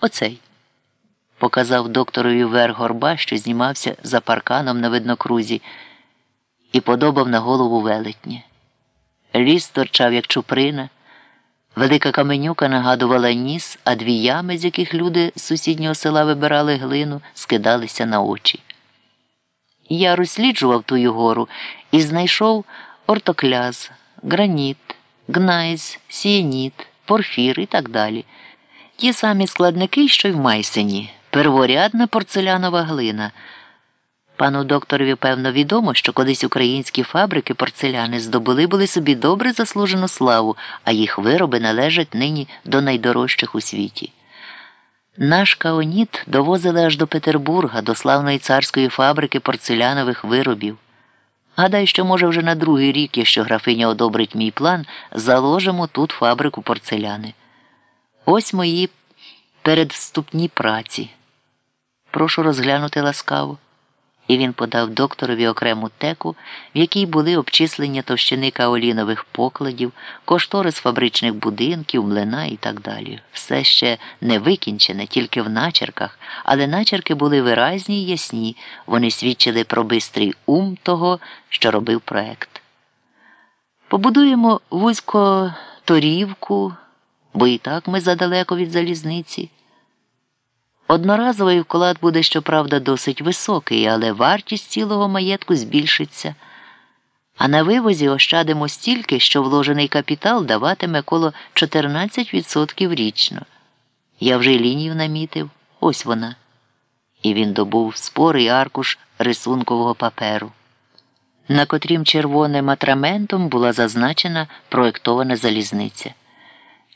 Оцей. Показав докторові вер горба, що знімався за парканом на виднокрузі, і подобав на голову велетні. Ліс торчав, як чуприна. Велика каменюка нагадувала ніс, а дві ями, з яких люди з сусіднього села вибирали глину, скидалися на очі. Я розсліджував тую гору і знайшов ортокляз, граніт, гнайз, сієніт, порфір і так далі. Ті самі складники, що й в Майсені, перворядна порцелянова глина. Пану докторові, певно, відомо, що колись українські фабрики порцеляни здобули були собі добре заслужену славу, а їх вироби належать нині до найдорожчих у світі. Наш каоніт довозили аж до Петербурга, до славної царської фабрики порцелянових виробів. Гадаю, що, може, вже на другий рік, якщо графиня одобрить мій план, заложимо тут фабрику порцеляни. Ось мої передвступні праці. Прошу розглянути ласкаво. І він подав докторові окрему теку, в якій були обчислення товщини каолінових покладів, кошторис фабричних будинків, млина і так далі. Все ще не викінчене, тільки в начерках, але начерки були виразні й ясні, вони свідчили про бистрий ум того, що робив проект. Побудуємо вузько торівку, бо і так ми задалеко від залізниці. Одноразовий вклад буде, щоправда, досить високий, але вартість цілого маєтку збільшиться. А на вивозі ощадимо стільки, що вложений капітал даватиме коло 14% річно. Я вже лінію намітив, ось вона. І він добув спорий аркуш рисункового паперу, на котрім червоним атраментом була зазначена проєктована залізниця.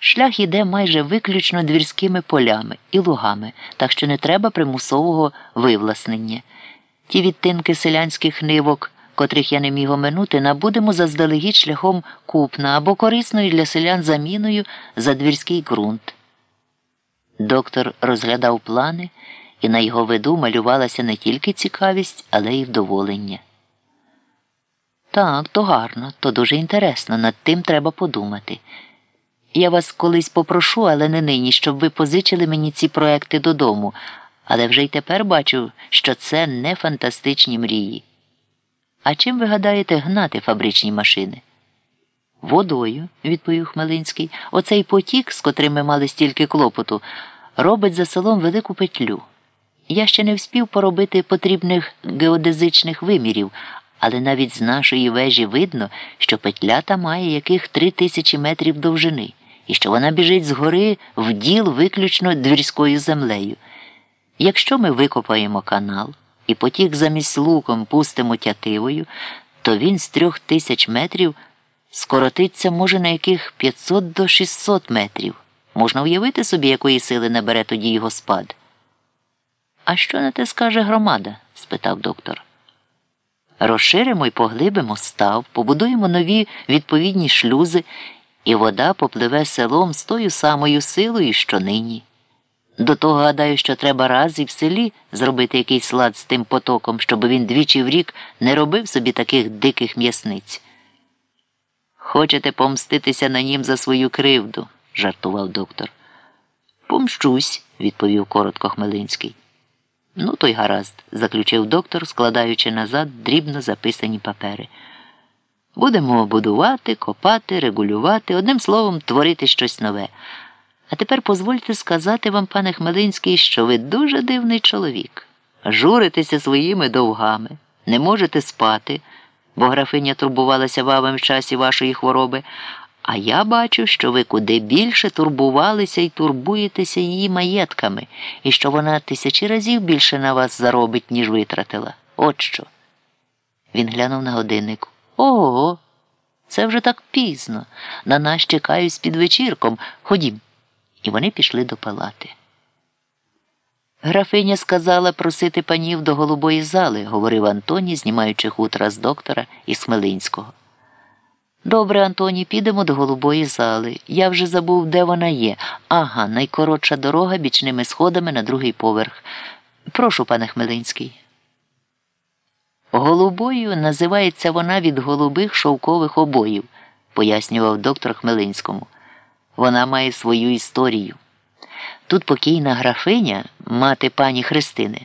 Шлях іде майже виключно двірськими полями і лугами, так що не треба примусового вивласнення. Ті відтинки селянських нивок, котрих я не міг оминути, набудемо заздалегідь шляхом купна або корисною для селян заміною за двірський ґрунт. Доктор розглядав плани, і на його виду малювалася не тільки цікавість, але й вдоволення. Так, то гарно, то дуже інтересно, над тим треба подумати. Я вас колись попрошу, але не нині, щоб ви позичили мені ці проекти додому, але вже й тепер бачу, що це не фантастичні мрії. А чим ви гадаєте гнати фабричні машини? Водою, відповів Хмелинський, оцей потік, з котрим ми мали стільки клопоту, робить за селом велику петлю. Я ще не вспів поробити потрібних геодезичних вимірів, але навіть з нашої вежі видно, що петля та має яких три тисячі метрів довжини і що вона біжить згори в діл виключно двірською землею. Якщо ми викопаємо канал і потік замість луком пустимо тятивою, то він з трьох тисяч метрів скоротиться може на яких 500 до 600 метрів. Можна уявити собі, якої сили набере тоді його спад. А що на те скаже громада? спитав доктор. Розширимо і поглибимо став, побудуємо нові відповідні шлюзи і вода попливе селом з тою самою силою, що нині. До того гадаю, що треба раз і в селі зробити якийсь лад з тим потоком, щоб він двічі в рік не робив собі таких диких м'ясниць. Хочете помститися на нім за свою кривду, жартував доктор. Помщусь, відповів коротко Хмелинський. Ну, то й гаразд, заключив доктор, складаючи назад дрібно записані папери. Будемо будувати, копати, регулювати, одним словом, творити щось нове. А тепер дозвольте сказати вам, пане Хмелинський, що ви дуже дивний чоловік. Журитеся своїми довгами, не можете спати, бо графиня турбувалася вами в часі вашої хвороби. А я бачу, що ви куди більше турбувалися і турбуєтеся її маєтками, і що вона тисячі разів більше на вас заробить, ніж витратила. От що. Він глянув на годинник. Ого, це вже так пізно. На нас чекають з під вечірком. Ходім. І вони пішли до палати. Графиня сказала просити панів до голубої зали, говорив Антоній, знімаючи хутра з доктора і Смелинського. Добре, Антоні, підемо до голубої зали. Я вже забув, де вона є. Ага, найкоротша дорога бічними сходами на другий поверх. Прошу, пане Хмелинський. Голубою називається вона від голубих шовкових обоїв, пояснював доктор Хмелинському. Вона має свою історію. Тут покійна графиня, мати пані Христини,